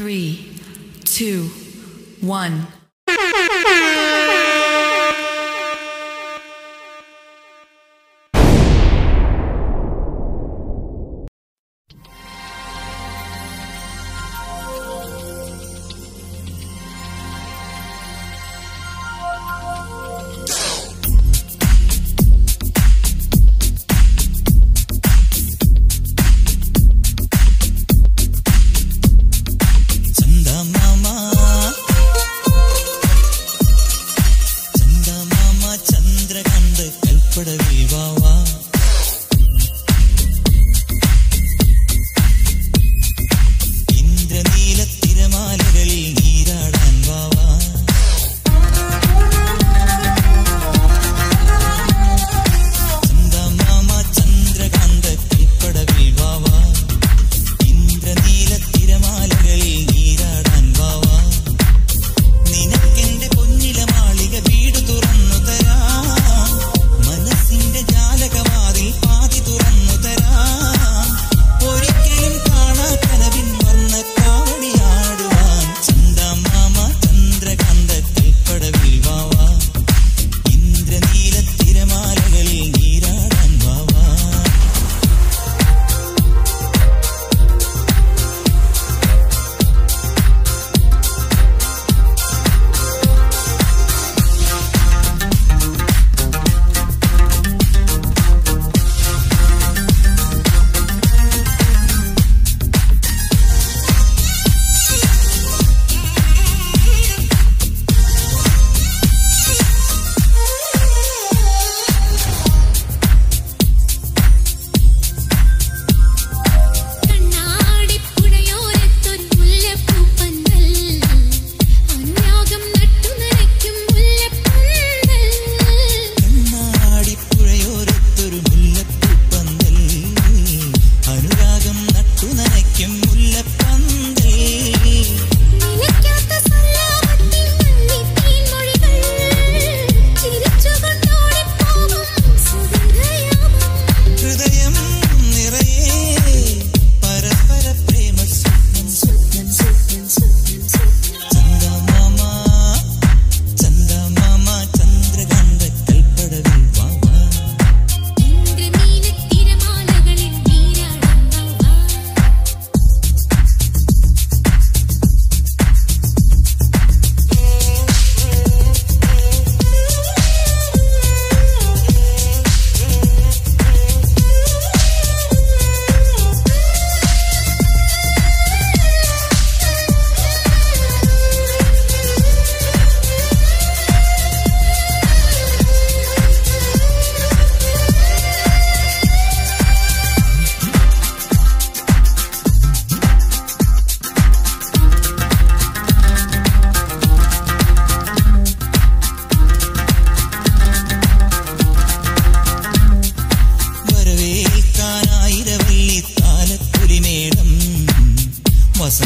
three, two, one. 的地方。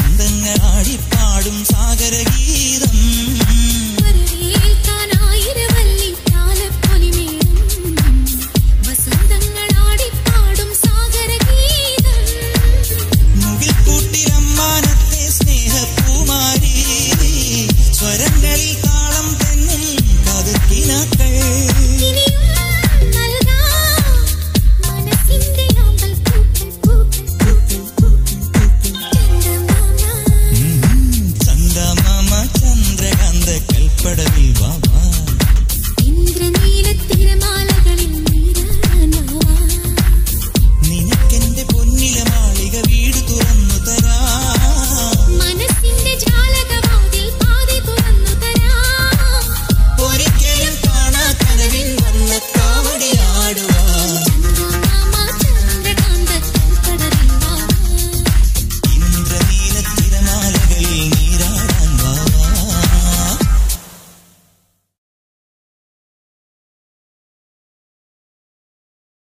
വസന്തങ്ങളാടിപ്പാടും സാഗരഗീതം. വരവേൽക്കാൻ